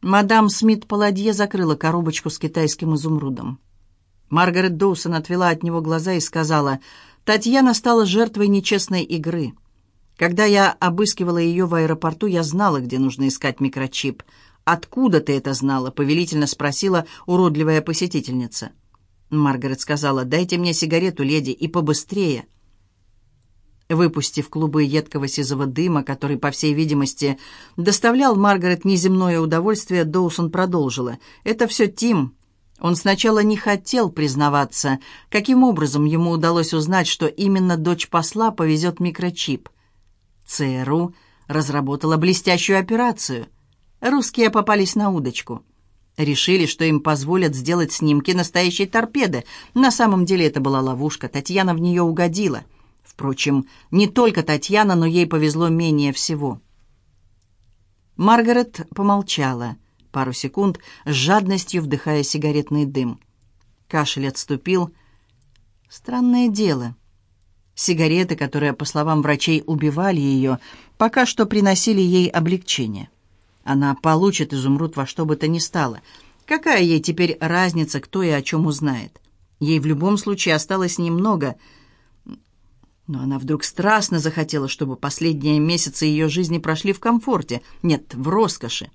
Мадам Смит-Паладье закрыла коробочку с китайским изумрудом. Маргарет Доусон отвела от него глаза и сказала, «Татьяна стала жертвой нечестной игры. Когда я обыскивала ее в аэропорту, я знала, где нужно искать микрочип. «Откуда ты это знала?» — повелительно спросила уродливая посетительница. Маргарет сказала, «Дайте мне сигарету, леди, и побыстрее». Выпустив клубы едкого сизого дыма, который, по всей видимости, доставлял Маргарет неземное удовольствие, Доусон продолжила. «Это все Тим. Он сначала не хотел признаваться, каким образом ему удалось узнать, что именно дочь посла повезет микрочип. ЦРУ разработала блестящую операцию. Русские попались на удочку». Решили, что им позволят сделать снимки настоящей торпеды. На самом деле это была ловушка, Татьяна в нее угодила. Впрочем, не только Татьяна, но ей повезло менее всего. Маргарет помолчала пару секунд, с жадностью вдыхая сигаретный дым. Кашель отступил. Странное дело. Сигареты, которые, по словам врачей, убивали ее, пока что приносили ей облегчение. Она получит изумруд во что бы то ни стало. Какая ей теперь разница, кто и о чем узнает? Ей в любом случае осталось немного — но она вдруг страстно захотела, чтобы последние месяцы ее жизни прошли в комфорте, нет, в роскоши.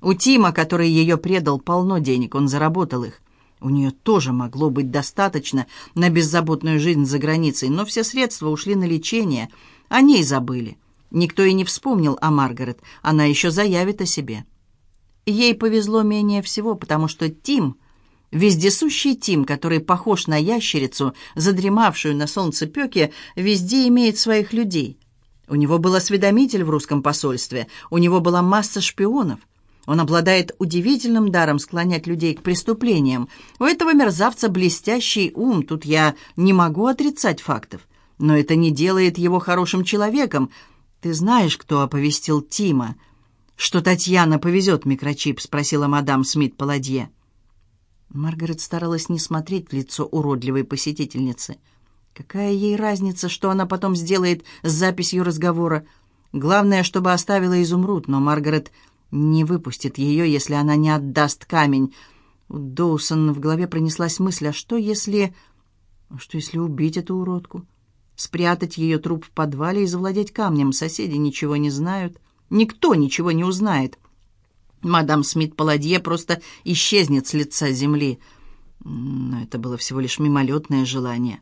У Тима, который ее предал, полно денег, он заработал их. У нее тоже могло быть достаточно на беззаботную жизнь за границей, но все средства ушли на лечение, о ней забыли. Никто и не вспомнил о Маргарет, она еще заявит о себе. Ей повезло менее всего, потому что Тим Вездесущий Тим, который похож на ящерицу, задремавшую на солнцепеке, везде имеет своих людей. У него был осведомитель в русском посольстве, у него была масса шпионов. Он обладает удивительным даром склонять людей к преступлениям. У этого мерзавца блестящий ум, тут я не могу отрицать фактов. Но это не делает его хорошим человеком. Ты знаешь, кто оповестил Тима? «Что Татьяна повезет микрочип?» — спросила мадам Смит-Паладье. Маргарет старалась не смотреть в лицо уродливой посетительницы. Какая ей разница, что она потом сделает с записью разговора? Главное, чтобы оставила изумруд, но Маргарет не выпустит ее, если она не отдаст камень. У Доусон в голове пронеслась мысль, а что если... Что если убить эту уродку? Спрятать ее труп в подвале и завладеть камнем? Соседи ничего не знают. Никто ничего не узнает. Мадам Смит-Паладье просто исчезнет с лица земли. Но это было всего лишь мимолетное желание.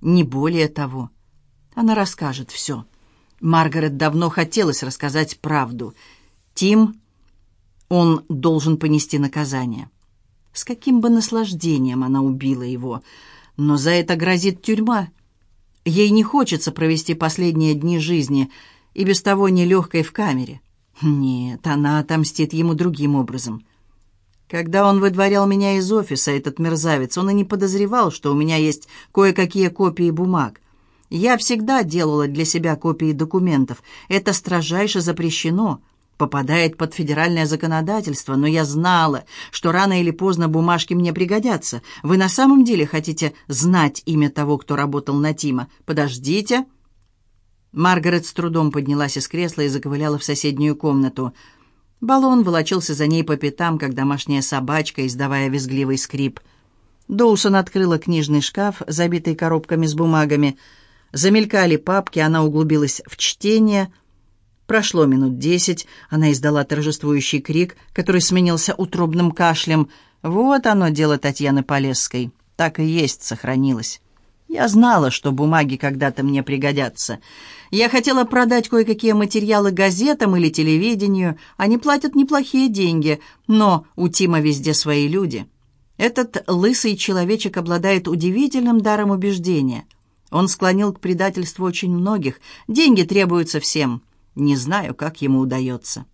Не более того. Она расскажет все. Маргарет давно хотелось рассказать правду. Тим, он должен понести наказание. С каким бы наслаждением она убила его. Но за это грозит тюрьма. Ей не хочется провести последние дни жизни, и без того нелегкой в камере. Нет, она отомстит ему другим образом. Когда он выдворял меня из офиса, этот мерзавец, он и не подозревал, что у меня есть кое-какие копии бумаг. Я всегда делала для себя копии документов. Это строжайше запрещено, попадает под федеральное законодательство, но я знала, что рано или поздно бумажки мне пригодятся. Вы на самом деле хотите знать имя того, кто работал на Тима? Подождите. Маргарет с трудом поднялась из кресла и заковыляла в соседнюю комнату. Баллон волочился за ней по пятам, как домашняя собачка, издавая визгливый скрип. Доусон открыла книжный шкаф, забитый коробками с бумагами. Замелькали папки, она углубилась в чтение. Прошло минут десять, она издала торжествующий крик, который сменился утробным кашлем. «Вот оно, дело Татьяны Полесской. Так и есть, сохранилось». Я знала, что бумаги когда-то мне пригодятся. Я хотела продать кое-какие материалы газетам или телевидению. Они платят неплохие деньги, но у Тима везде свои люди. Этот лысый человечек обладает удивительным даром убеждения. Он склонил к предательству очень многих. Деньги требуются всем. Не знаю, как ему удается.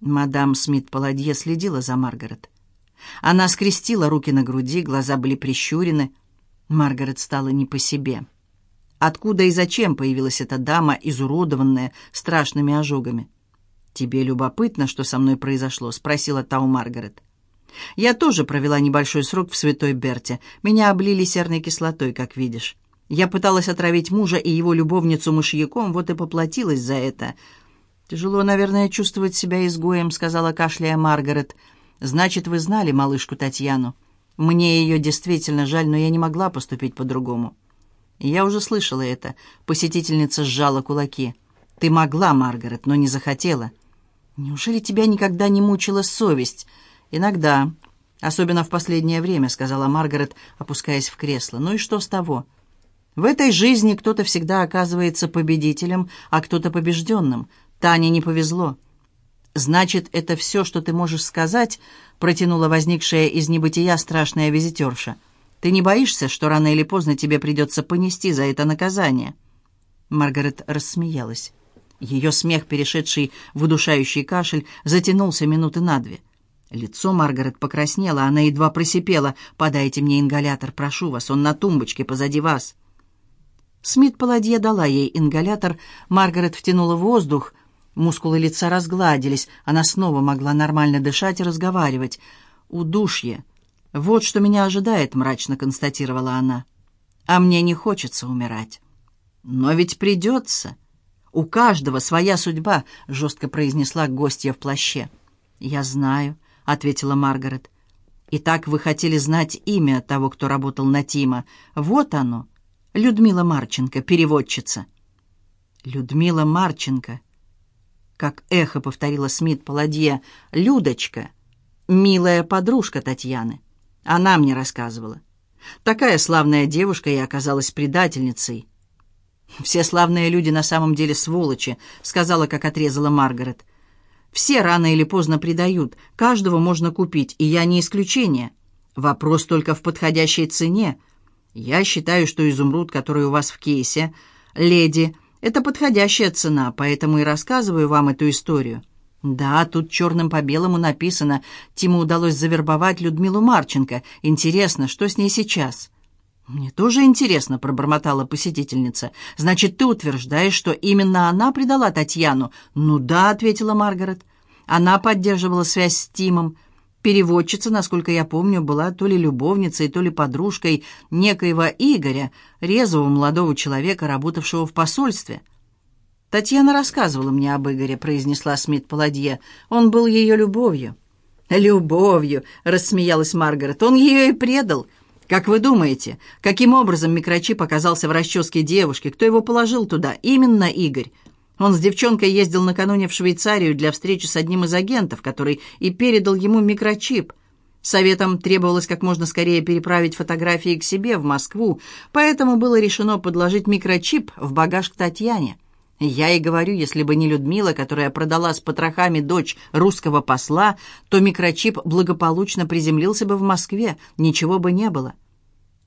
Мадам Смит-Паладье следила за Маргарет. Она скрестила руки на груди, глаза были прищурены — Маргарет стала не по себе. Откуда и зачем появилась эта дама, изуродованная страшными ожогами? «Тебе любопытно, что со мной произошло?» — спросила Тау Маргарет. «Я тоже провела небольшой срок в Святой Берте. Меня облили серной кислотой, как видишь. Я пыталась отравить мужа и его любовницу мышьяком, вот и поплатилась за это. «Тяжело, наверное, чувствовать себя изгоем», — сказала кашляя Маргарет. «Значит, вы знали малышку Татьяну. Мне ее действительно жаль, но я не могла поступить по-другому». Я уже слышала это. Посетительница сжала кулаки. «Ты могла, Маргарет, но не захотела». «Неужели тебя никогда не мучила совесть?» «Иногда. Особенно в последнее время», — сказала Маргарет, опускаясь в кресло. «Ну и что с того?» «В этой жизни кто-то всегда оказывается победителем, а кто-то побежденным. Тане не повезло. «Значит, это все, что ты можешь сказать?» — протянула возникшая из небытия страшная визитерша. «Ты не боишься, что рано или поздно тебе придется понести за это наказание?» Маргарет рассмеялась. Ее смех, перешедший в удушающий кашель, затянулся минуты на две. Лицо Маргарет покраснело, она едва просипела. «Подайте мне ингалятор, прошу вас, он на тумбочке позади вас». Смит Паладье дала ей ингалятор, Маргарет втянула воздух, Мускулы лица разгладились, она снова могла нормально дышать и разговаривать. «Удушье. Вот что меня ожидает», — мрачно констатировала она. «А мне не хочется умирать». «Но ведь придется. У каждого своя судьба», — жестко произнесла гостья в плаще. «Я знаю», — ответила Маргарет. «Итак, вы хотели знать имя того, кто работал на Тима. Вот оно. Людмила Марченко, переводчица». «Людмила Марченко», как эхо повторила Смит Паладье, «Людочка, милая подружка Татьяны». Она мне рассказывала. Такая славная девушка и оказалась предательницей. «Все славные люди на самом деле сволочи», — сказала, как отрезала Маргарет. «Все рано или поздно предают, каждого можно купить, и я не исключение. Вопрос только в подходящей цене. Я считаю, что изумруд, который у вас в кейсе, леди — это подходящая цена, поэтому и рассказываю вам эту историю. Да, тут черным по белому написано. Тиму удалось завербовать Людмилу Марченко. Интересно, что с ней сейчас?» «Мне тоже интересно», — пробормотала посетительница. «Значит, ты утверждаешь, что именно она предала Татьяну?» «Ну да», — ответила Маргарет. «Она поддерживала связь с Тимом. Переводчица, насколько я помню, была то ли любовницей, то ли подружкой некоего Игоря, резвого молодого человека, работавшего в посольстве. «Татьяна рассказывала мне об Игоре», — произнесла Смит Паладье. «Он был ее любовью». «Любовью», — рассмеялась Маргарет. «Он ее и предал». «Как вы думаете, каким образом микрочип оказался в расческе девушки? Кто его положил туда? Именно Игорь. Он с девчонкой ездил накануне в Швейцарию для встречи с одним из агентов, который и передал ему микрочип. Советом требовалось как можно скорее переправить фотографии к себе в Москву, поэтому было решено подложить микрочип в багаж к Татьяне. Я и говорю, если бы не Людмила, которая продала с потрохами дочь русского посла, то микрочип благополучно приземлился бы в Москве, ничего бы не было.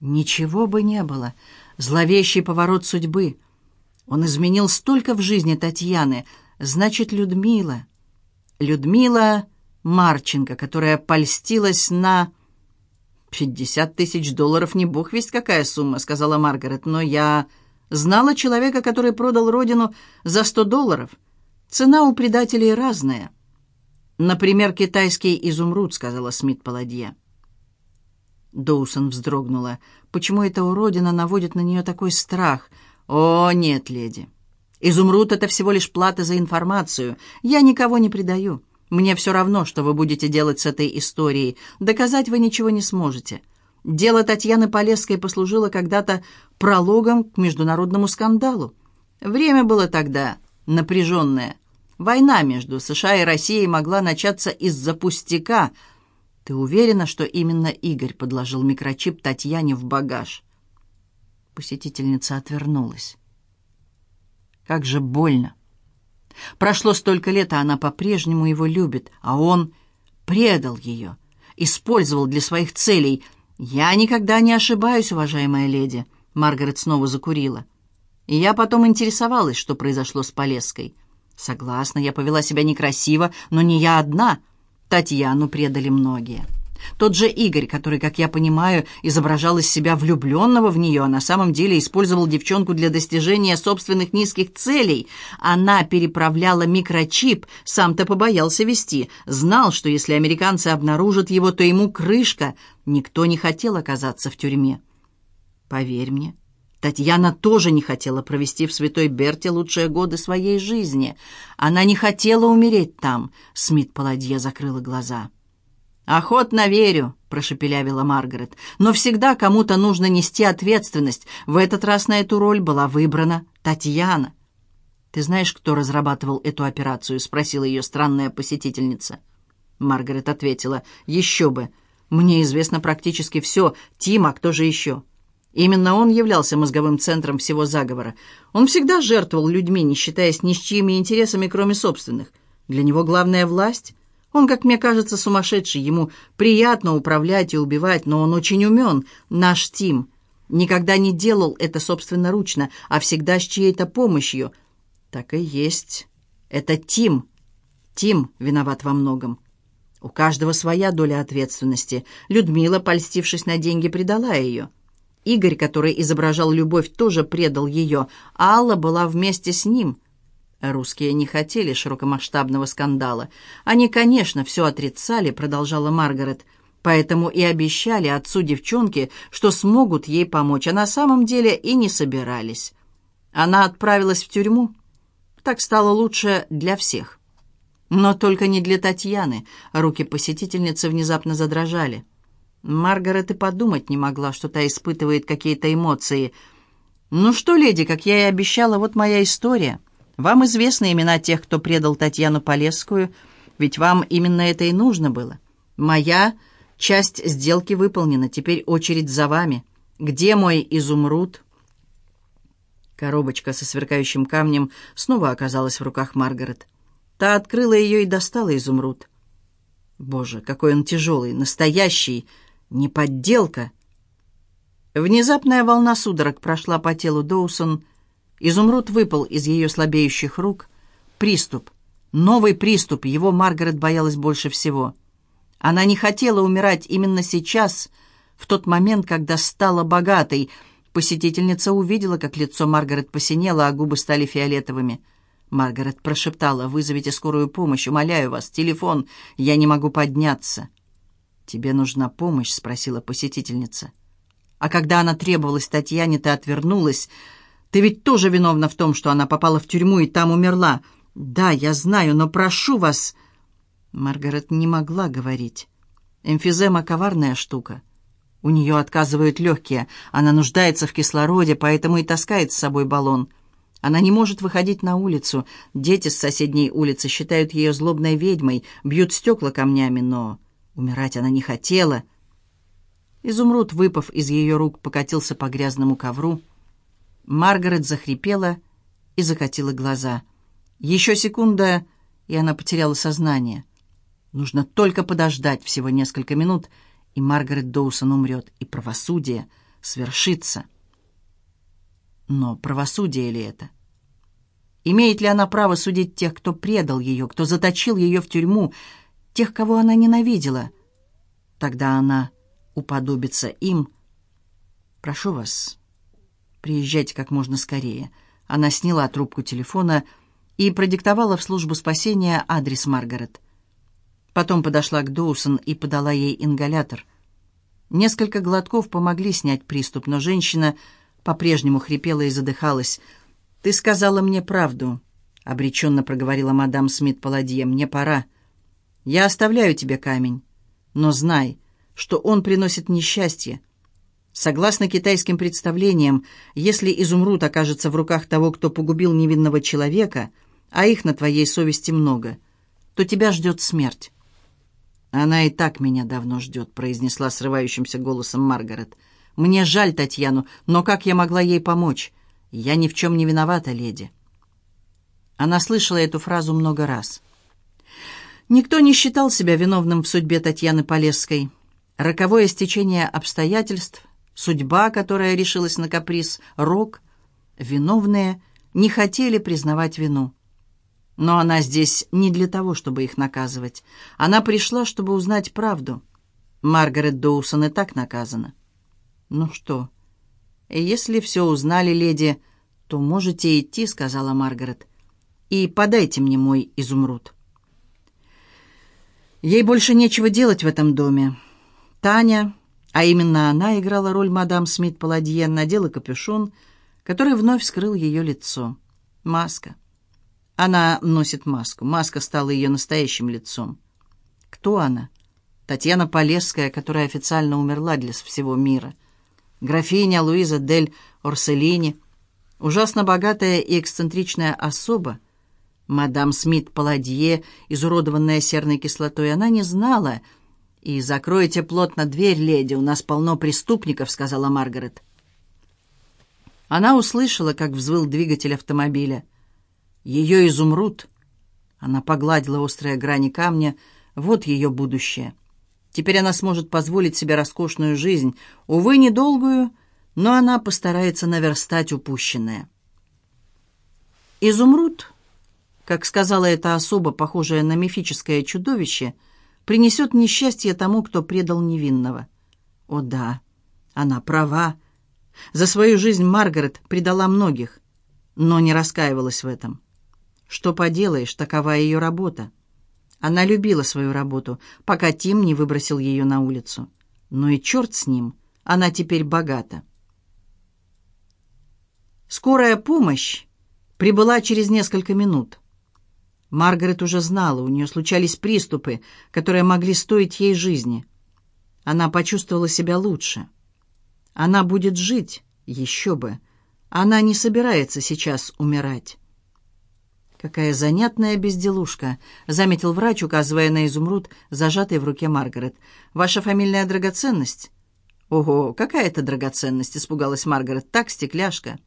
Ничего бы не было. Зловещий поворот судьбы — он изменил столько в жизни Татьяны. Значит, Людмила. Людмила Марченко, которая польстилась на... «Пятьдесят тысяч долларов, не бог весть какая сумма», — сказала Маргарет. «Но я знала человека, который продал родину за сто долларов. Цена у предателей разная». «Например, китайский изумруд», — сказала Смит Паладье. Доусон вздрогнула. «Почему эта уродина наводит на нее такой страх?» «О, нет, леди. Изумруд — это всего лишь плата за информацию. Я никого не предаю. Мне все равно, что вы будете делать с этой историей. Доказать вы ничего не сможете. Дело Татьяны Полесской послужило когда-то прологом к международному скандалу. Время было тогда напряженное. Война между США и Россией могла начаться из-за пустяка. Ты уверена, что именно Игорь подложил микрочип Татьяне в багаж?» Посетительница отвернулась. Как же больно. Прошло столько лет, а она по-прежнему его любит, а он предал ее, использовал для своих целей. Я никогда не ошибаюсь, уважаемая леди. Маргарет снова закурила. И я потом интересовалась, что произошло с Полесской. Согласна, я повела себя некрасиво, но не я одна. Татьяну предали многие. Тот же Игорь, который, как я понимаю, изображал из себя влюбленного в нее, а на самом деле использовал девчонку для достижения собственных низких целей. Она переправляла микрочип, сам-то побоялся вести. Знал, что если американцы обнаружат его, то ему крышка. Никто не хотел оказаться в тюрьме. Поверь мне, Татьяна тоже не хотела провести в Святой Берте лучшие годы своей жизни. Она не хотела умереть там. Смит Паладье закрыла глаза. «Охотно верю», — прошепелявила Маргарет. «Но всегда кому-то нужно нести ответственность. В этот раз на эту роль была выбрана Татьяна». «Ты знаешь, кто разрабатывал эту операцию?» — спросила ее странная посетительница. Маргарет ответила. «Еще бы. Мне известно практически все. Тим, а кто же еще?» Именно он являлся мозговым центром всего заговора. Он всегда жертвовал людьми, не считаясь ни с чьими интересами, кроме собственных. Для него главная власть. Он, как мне кажется, сумасшедший. Ему приятно управлять и убивать, но он очень умен. Наш Тим никогда не делал это собственноручно, а всегда с чьей-то помощью. Так и есть. Это Тим. Тим виноват во многом. У каждого своя доля ответственности. Людмила, польстившись на деньги, предала ее. Игорь, который изображал любовь, тоже предал ее, Алла была вместе с ним. Русские не хотели широкомасштабного скандала. Они, конечно, все отрицали, продолжала Маргарет, поэтому и обещали отцу девчонки, что смогут ей помочь, а на самом деле и не собирались. Она отправилась в тюрьму. Так стало лучше для всех. Но только не для Татьяны. Руки посетительницы внезапно задрожали. Маргарет и подумать не могла, что та испытывает какие-то эмоции. «Ну что, леди, как я и обещала, вот моя история. Вам известны имена тех, кто предал Татьяну Полесскую, ведь вам именно это и нужно было. Моя часть сделки выполнена, теперь очередь за вами. Где мой изумруд?» Коробочка со сверкающим камнем снова оказалась в руках Маргарет. Та открыла ее и достала изумруд. «Боже, какой он тяжелый, настоящий!» Не подделка. Внезапная волна судорог прошла по телу Доусон. Изумруд выпал из ее слабеющих рук. Приступ. Новый приступ. Его Маргарет боялась больше всего. Она не хотела умирать именно сейчас, в тот момент, когда стала богатой. Посетительница увидела, как лицо Маргарет посинело, а губы стали фиолетовыми. Маргарет прошептала, «Вызовите скорую помощь, умоляю вас, телефон, я не могу подняться». «Тебе нужна помощь?» — спросила посетительница. «А когда она требовалась Татьяне, ты отвернулась. Ты ведь тоже виновна в том, что она попала в тюрьму и там умерла. Да, я знаю, но прошу вас...» Маргарет не могла говорить. Эмфизема — коварная штука. У нее отказывают легкие. Она нуждается в кислороде, поэтому и таскает с собой баллон. Она не может выходить на улицу. Дети с соседней улицы считают ее злобной ведьмой, бьют стекла камнями, но Умирать она не хотела. Изумруд, выпав из ее рук, покатился по грязному ковру. Маргарет захрипела и закатила глаза. Еще секунда, и она потеряла сознание. Нужно только подождать всего несколько минут, и Маргарет Доусон умрет, и правосудие свершится. Но правосудие ли это? Имеет ли она право судить тех, кто предал ее, кто заточил ее в тюрьму, тех, кого она ненавидела. Тогда она уподобится им. «Прошу вас, приезжайте как можно скорее». Она сняла трубку телефона и продиктовала в службу спасения адрес Маргарет. Потом подошла к Доусон и подала ей ингалятор. Несколько глотков помогли снять приступ, но женщина по-прежнему хрипела и задыхалась. «Ты сказала мне правду», — обреченно проговорила мадам Смит-Паладье. «Мне пора». Я оставляю тебе камень, но знай, что он приносит несчастье. Согласно китайским представлениям, если изумруд окажется в руках того, кто погубил невинного человека, а их на твоей совести много, то тебя ждет смерть. «Она и так меня давно ждет», — произнесла срывающимся голосом Маргарет. «Мне жаль Татьяну, но как я могла ей помочь? Я ни в чем не виновата, леди». Она слышала эту фразу много раз. Никто не считал себя виновным в судьбе Татьяны Полесской. Роковое стечение обстоятельств, судьба, которая решилась на каприз, рок, виновные не хотели признавать вину. Но она здесь не для того, чтобы их наказывать. Она пришла, чтобы узнать правду. Маргарет Доусон и так наказана. «Ну что, если все узнали, леди, то можете идти», — сказала Маргарет. «И подайте мне мой изумруд». Ей больше нечего делать в этом доме. Таня, а именно она играла роль мадам Смит-Паладье, надела капюшон, который вновь скрыл ее лицо. Маска. Она носит маску. Маска стала ее настоящим лицом. Кто она? Татьяна Полесская, которая официально умерла для всего мира. Графиня Луиза дель Орселини, ужасно богатая и эксцентричная особа. Мадам Смит Паладье, изуродованная серной кислотой, она не знала. «И закройте плотно дверь, леди, у нас полно преступников», — сказала Маргарет. Она услышала, как взвыл двигатель автомобиля. Ее изумруд. Она погладила острые грани камня. Вот ее будущее. Теперь она сможет позволить себе роскошную жизнь. Увы, недолгую, но она постарается наверстать упущенное. Изумруд, как сказала эта особа, похожая на мифическое чудовище, принесет несчастье тому, кто предал невинного. О да, она права. За свою жизнь Маргарет предала многих, но не раскаивалась в этом. Что поделаешь, такова ее работа. Она любила свою работу, пока Тим не выбросил ее на улицу. Но и черт с ним, она теперь богата. Скорая помощь прибыла через несколько минут. Маргарет уже знала, у нее случались приступы, которые могли стоить ей жизни. Она почувствовала себя лучше. Она будет жить, еще бы. Она не собирается сейчас умирать. «Какая занятная безделушка», — заметил врач, указывая на изумруд, зажатый в руке Маргарет. «Ваша фамильная драгоценность?» «Ого, какая это драгоценность?» — испугалась Маргарет. «Так, стекляшка».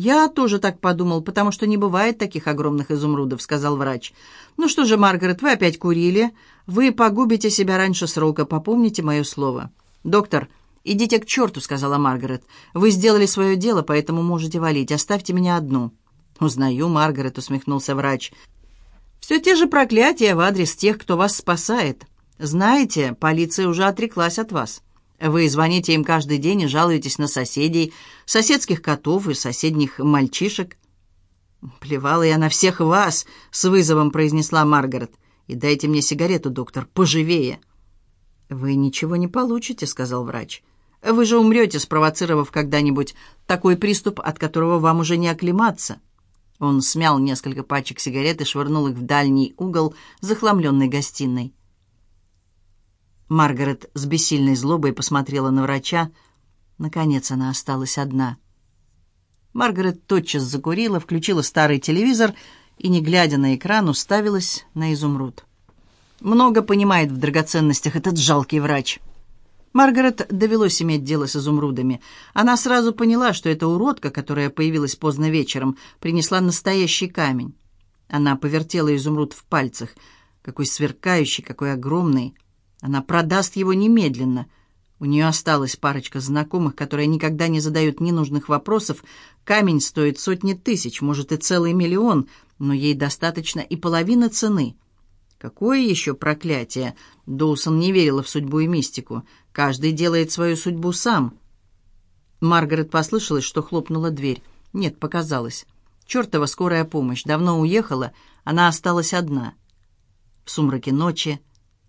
«Я тоже так подумал, потому что не бывает таких огромных изумрудов», — сказал врач. «Ну что же, Маргарет, вы опять курили. Вы погубите себя раньше срока, попомните мое слово». «Доктор, идите к черту», — сказала Маргарет. «Вы сделали свое дело, поэтому можете валить. Оставьте меня одну». «Узнаю, Маргарет», — усмехнулся врач. «Все те же проклятия в адрес тех, кто вас спасает. Знаете, полиция уже отреклась от вас. Вы звоните им каждый день и жалуетесь на соседей, соседских котов и соседних мальчишек». «Плевала я на всех вас», — с вызовом произнесла Маргарет. «И дайте мне сигарету, доктор, поживее». «Вы ничего не получите», — сказал врач. «Вы же умрете, спровоцировав когда-нибудь такой приступ, от которого вам уже не оклематься». Он смял несколько пачек сигарет и швырнул их в дальний угол захламленной гостиной. Маргарет с бессильной злобой посмотрела на врача. Наконец она осталась одна. Маргарет тотчас закурила, включила старый телевизор и, не глядя на экран, уставилась на изумруд. Много понимает в драгоценностях этот жалкий врач. Маргарет довелось иметь дело с изумрудами. Она сразу поняла, что эта уродка, которая появилась поздно вечером, принесла настоящий камень. Она повертела изумруд в пальцах. Какой сверкающий, какой огромный. Она продаст его немедленно. У нее осталась парочка знакомых, которые никогда не задают ненужных вопросов. Камень стоит сотни тысяч, может и целый миллион, но ей достаточно и половины цены. Какое еще проклятие! Доусон не верила в судьбу и мистику. Каждый делает свою судьбу сам. Маргарет послышалось, что хлопнула дверь. Нет, показалось. Чертова скорая помощь давно уехала, она осталась одна. В сумраке ночи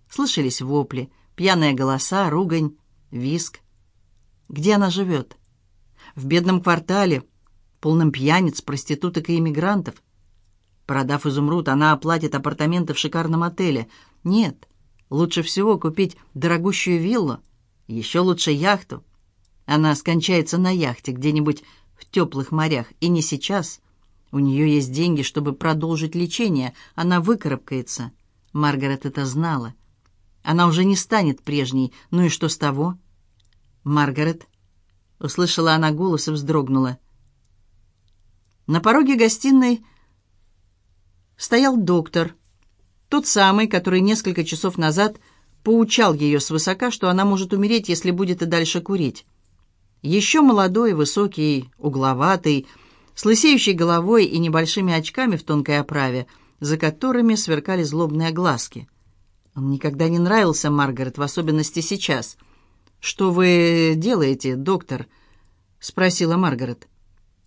слышались вопли, пьяные голоса, ругань, виск. Где она живет? В бедном квартале, полном пьяниц, проституток и иммигрантов. Продав изумруд, она оплатит апартаменты в шикарном отеле. Нет, лучше всего купить дорогущую виллу, еще лучше яхту. Она скончается на яхте где-нибудь в теплых морях. И не сейчас. У нее есть деньги, чтобы продолжить лечение. Она выкарабкается. Маргарет это знала. Она уже не станет прежней. Ну и что с того? Маргарет. Услышала она голос и вздрогнула. На пороге гостиной стоял доктор. Тот самый, который несколько часов назад поучал ее свысока, что она может умереть, если будет и дальше курить. Еще молодой, высокий, угловатый, с лысеющей головой и небольшими очками в тонкой оправе, за которыми сверкали злобные глазки. Он никогда не нравился Маргарет, в особенности сейчас. «Что вы делаете, доктор?» — спросила Маргарет.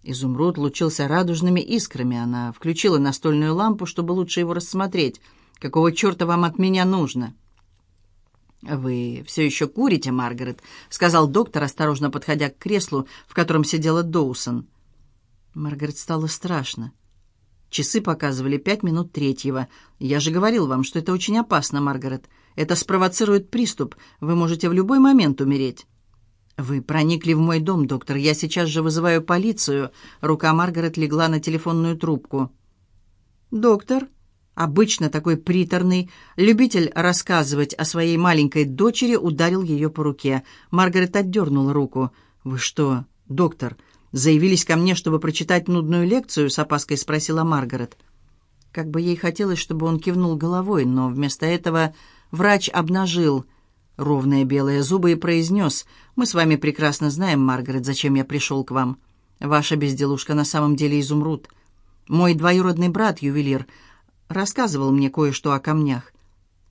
Изумруд лучился радужными искрами. Она включила настольную лампу, чтобы лучше его рассмотреть. «Какого черта вам от меня нужно?» «Вы все еще курите, Маргарет», — сказал доктор, осторожно подходя к креслу, в котором сидела Доусон. Маргарет стало страшно. Часы показывали пять минут третьего. «Я же говорил вам, что это очень опасно, Маргарет. Это спровоцирует приступ. Вы можете в любой момент умереть». «Вы проникли в мой дом, доктор. Я сейчас же вызываю полицию». Рука Маргарет легла на телефонную трубку. «Доктор?» Обычно такой приторный, любитель рассказывать о своей маленькой дочери, ударил ее по руке. Маргарет отдернула руку. «Вы что, доктор, заявились ко мне, чтобы прочитать нудную лекцию?» — с опаской спросила Маргарет. Как бы ей хотелось, чтобы он кивнул головой, но вместо этого врач обнажил ровные белые зубы и произнес, «Мы с вами прекрасно знаем, Маргарет, зачем я пришел к вам. Ваша безделушка на самом деле изумруд. Мой двоюродный брат, ювелир, рассказывал мне кое-что о камнях.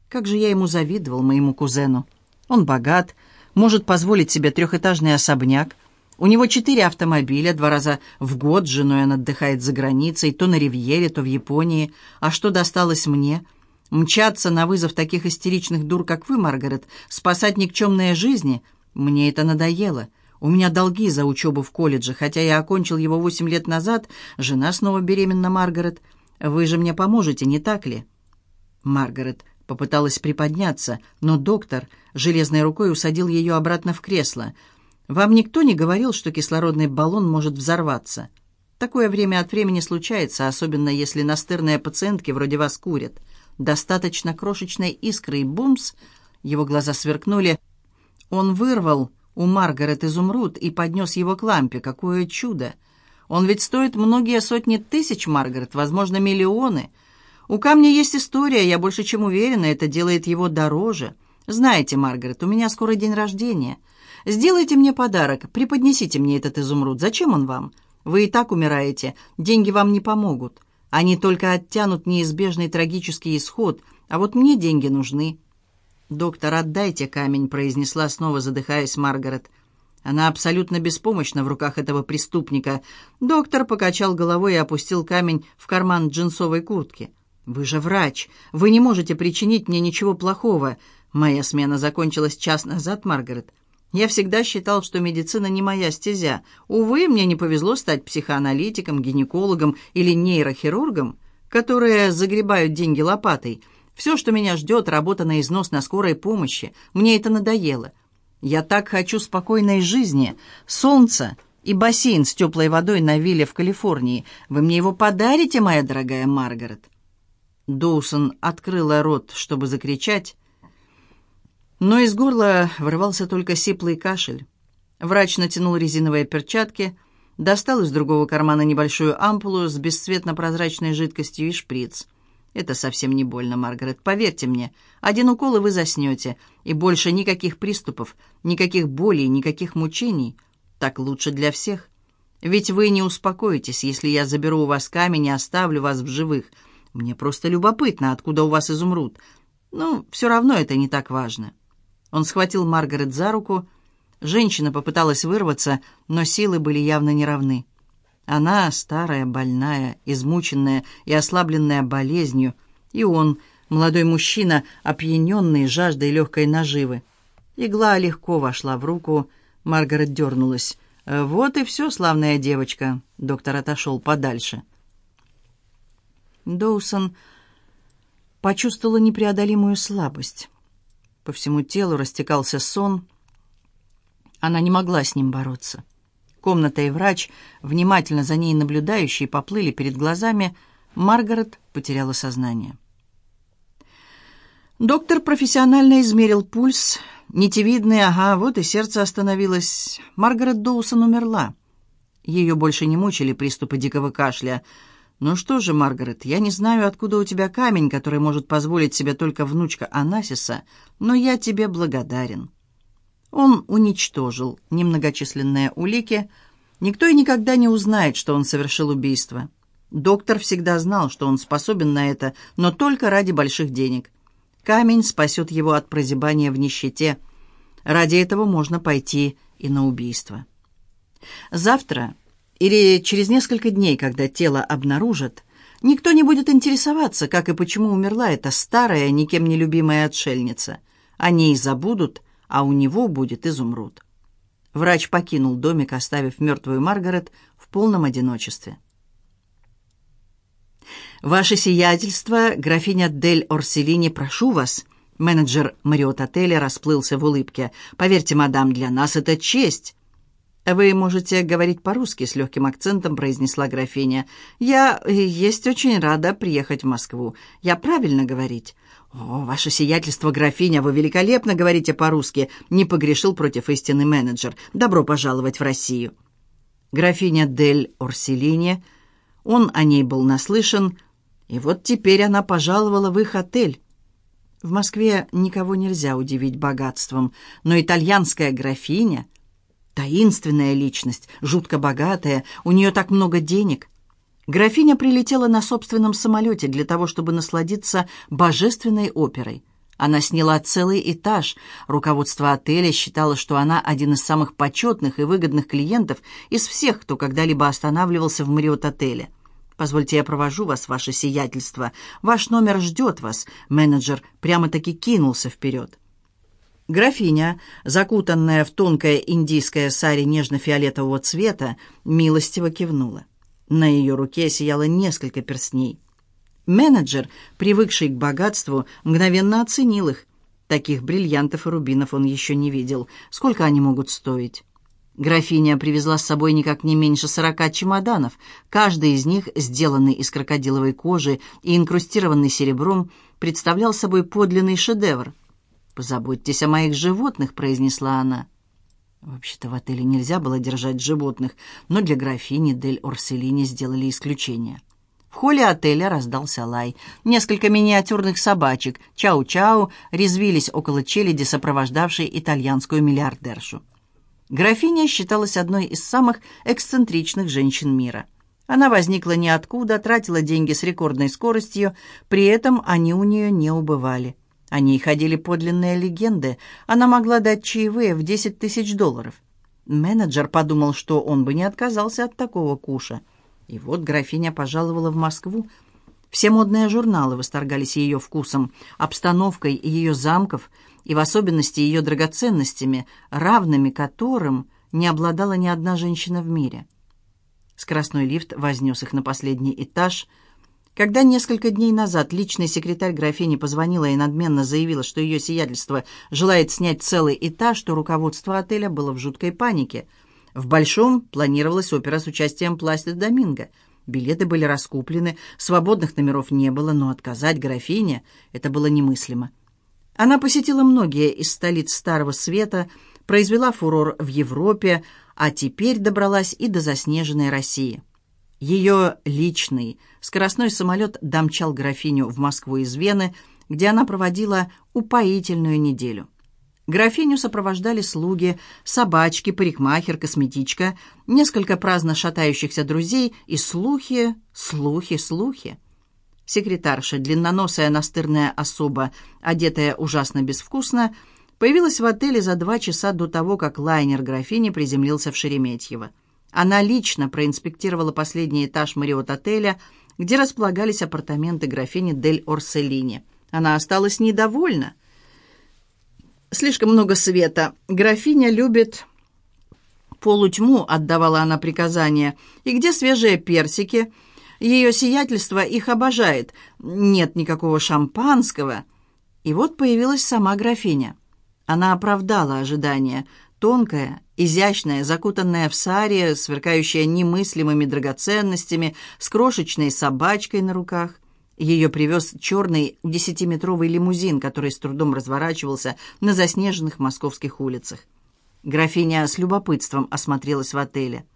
Как же я ему завидовал, моему кузену. Он богат, может позволить себе трехэтажный особняк. У него четыре автомобиля, два раза в год с женой он отдыхает за границей, то на Ривьере, то в Японии. А что досталось мне? Мчаться на вызов таких истеричных дур, как вы, Маргарет, спасать никчемные жизни? Мне это надоело. У меня долги за учебу в колледже, хотя я окончил его восемь лет назад. Жена снова беременна, Маргарет. Вы же мне поможете, не так ли?» Маргарет попыталась приподняться, но доктор железной рукой усадил ее обратно в кресло. «Вам никто не говорил, что кислородный баллон может взорваться? Такое время от времени случается, особенно если настырные пациентки вроде вас курят. Достаточно крошечной искры и бумс...» Его глаза сверкнули. Он вырвал у Маргарет изумруд и поднес его к лампе. Какое чудо! Он ведь стоит многие сотни тысяч, Маргарет, возможно, миллионы. У камня есть история, я больше чем уверена, это делает его дороже. Знаете, Маргарет, у меня скоро день рождения. Сделайте мне подарок, преподнесите мне этот изумруд. Зачем он вам? Вы и так умираете, деньги вам не помогут. Они только оттянут неизбежный трагический исход, а вот мне деньги нужны». «Доктор, отдайте камень», — произнесла снова, задыхаясь Маргарет. Она абсолютно беспомощна в руках этого преступника. Доктор покачал головой и опустил камень в карман джинсовой куртки. «Вы же врач. Вы не можете причинить мне ничего плохого. Моя смена закончилась час назад, Маргарет. Я всегда считал, что медицина не моя стезя. Увы, мне не повезло стать психоаналитиком, гинекологом или нейрохирургом, которые загребают деньги лопатой. Все, что меня ждет, работа на износ на скорой помощи. Мне это надоело. Я так хочу спокойной жизни, солнца и бассейн с теплой водой на вилле в Калифорнии. Вы мне его подарите, моя дорогая Маргарет?» Доусон открыла рот, чтобы закричать, но из горла вырывался только сиплый кашель. Врач натянул резиновые перчатки, достал из другого кармана небольшую ампулу с бесцветно-прозрачной жидкостью и шприц. «Это совсем не больно, Маргарет, поверьте мне. Один укол, и вы заснете. И больше никаких приступов, никаких болей, никаких мучений. Так лучше для всех. Ведь вы не успокоитесь, если я заберу у вас камень и оставлю вас в живых. Мне просто любопытно, откуда у вас изумруд. Ну, все равно это не так важно». Он схватил Маргарет за руку. Женщина попыталась вырваться, но силы были явно неравны. Она старая, больная, измученная и ослабленная болезнью, и он, молодой мужчина, опьяненный жаждой легкой наживы. Игла легко вошла в руку, Маргарет дернулась. «Вот и все, славная девочка», — доктор отошел подальше. Доусон почувствовала непреодолимую слабость. По всему телу растекался сон. Она не могла с ним бороться. Комната и врач, внимательно за ней наблюдающие, поплыли перед глазами. Маргарет потеряла сознание. Доктор профессионально измерил пульс. Нитевидный, ага, вот и сердце остановилось. Маргарет Доусон умерла. Ее больше не мучили приступы дикого кашля. «Ну что же, Маргарет, я не знаю, откуда у тебя камень, который может позволить себе только внучка Анасиса, но я тебе благодарен». Он уничтожил немногочисленные улики. Никто и никогда не узнает, что он совершил убийство. Доктор всегда знал, что он способен на это, но только ради больших денег. Камень спасет его от прозябания в нищете. Ради этого можно пойти и на убийство. Завтра или через несколько дней, когда тело обнаружат, никто не будет интересоваться, как и почему умерла эта старая, никем не любимая отшельница. О ней забудут – а у него будет изумруд. Врач покинул домик, оставив мертвую Маргарет в полном одиночестве. «Ваше сиятельство, графиня Дель Орселини, прошу вас», Менеджер Мариот-отеля расплылся в улыбке. «Поверьте, мадам, для нас это честь». «Вы можете говорить по-русски», — с легким акцентом произнесла графиня. «Я э, есть очень рада приехать в Москву. Я правильно говорить?» «О, ваше сиятельство, графиня, вы великолепно говорите по-русски», — не погрешил против истины менеджер. «Добро пожаловать в Россию». Графиня Дель Орселини, он о ней был наслышан, и вот теперь она пожаловала в их отель. В Москве никого нельзя удивить богатством, но итальянская графиня — таинственная личность, жутко богатая, у нее так много денег. Графиня прилетела на собственном самолете для того, чтобы насладиться божественной оперой. Она сняла целый этаж. Руководство отеля считало, что она один из самых почетных и выгодных клиентов из всех, кто когда-либо останавливался в Мариот-отеле. «Позвольте, я провожу вас, ваше сиятельство. Ваш номер ждет вас». Менеджер прямо-таки кинулся вперед. Графиня, закутанная в тонкое индийское сари нежно-фиолетового цвета, милостиво кивнула. На ее руке сияло несколько перстней. Менеджер, привыкший к богатству, мгновенно оценил их. Таких бриллиантов и рубинов он еще не видел. Сколько они могут стоить? Графиня привезла с собой никак не меньше сорока чемоданов. Каждый из них, сделанный из крокодиловой кожи и инкрустированный серебром, представлял собой подлинный шедевр. «Позаботьтесь о моих животных», — произнесла она. Вообще-то в отеле нельзя было держать животных, но для графини Дель Орселини сделали исключение. В холле отеля раздался лай. Несколько миниатюрных собачек, чау-чау, резвились около челяди, сопровождавшей итальянскую миллиардершу. Графиня считалась одной из самых эксцентричных женщин мира. Она возникла ниоткуда, тратила деньги с рекордной скоростью, при этом они у нее не убывали. О ней ходили подлинные легенды. Она могла дать чаевые в 10 тысяч долларов. Менеджер подумал, что он бы не отказался от такого куша. И вот графиня пожаловала в Москву. Все модные журналы восторгались ее вкусом, обстановкой ее замков – и в особенности ее драгоценностями, равными которым не обладала ни одна женщина в мире. Скоростной лифт вознес их на последний этаж. Когда несколько дней назад личный секретарь графини позвонила и надменно заявила, что ее сиятельство желает снять целый этаж, то руководство отеля было в жуткой панике. В Большом планировалась опера с участием Пластид Доминго. Билеты были раскуплены, свободных номеров не было, но отказать графине это было немыслимо. Она посетила многие из столиц Старого Света, произвела фурор в Европе, а теперь добралась и до заснеженной России. Ее личный скоростной самолет домчал графиню в Москву из Вены, где она проводила упоительную неделю. Графиню сопровождали слуги, собачки, парикмахер, косметичка, несколько праздно шатающихся друзей и слухи, слухи, слухи. Секретарша, длинноносая настырная особа, одетая ужасно безвкусно, появилась в отеле за два часа до того, как лайнер графини приземлился в Шереметьево. Она лично проинспектировала последний этаж Мариот-отеля, где располагались апартаменты графини Дель Орселини. Она осталась недовольна. «Слишком много света. Графиня любит...» «Полутьму», — отдавала она приказание. «И где свежие персики?» Ее сиятельство их обожает. Нет никакого шампанского. И вот появилась сама графиня. Она оправдала ожидания. Тонкая, изящная, закутанная в саре, сверкающая немыслимыми драгоценностями, с крошечной собачкой на руках. Ее привез черный десятиметровый лимузин, который с трудом разворачивался на заснеженных московских улицах. Графиня с любопытством осмотрелась в отеле.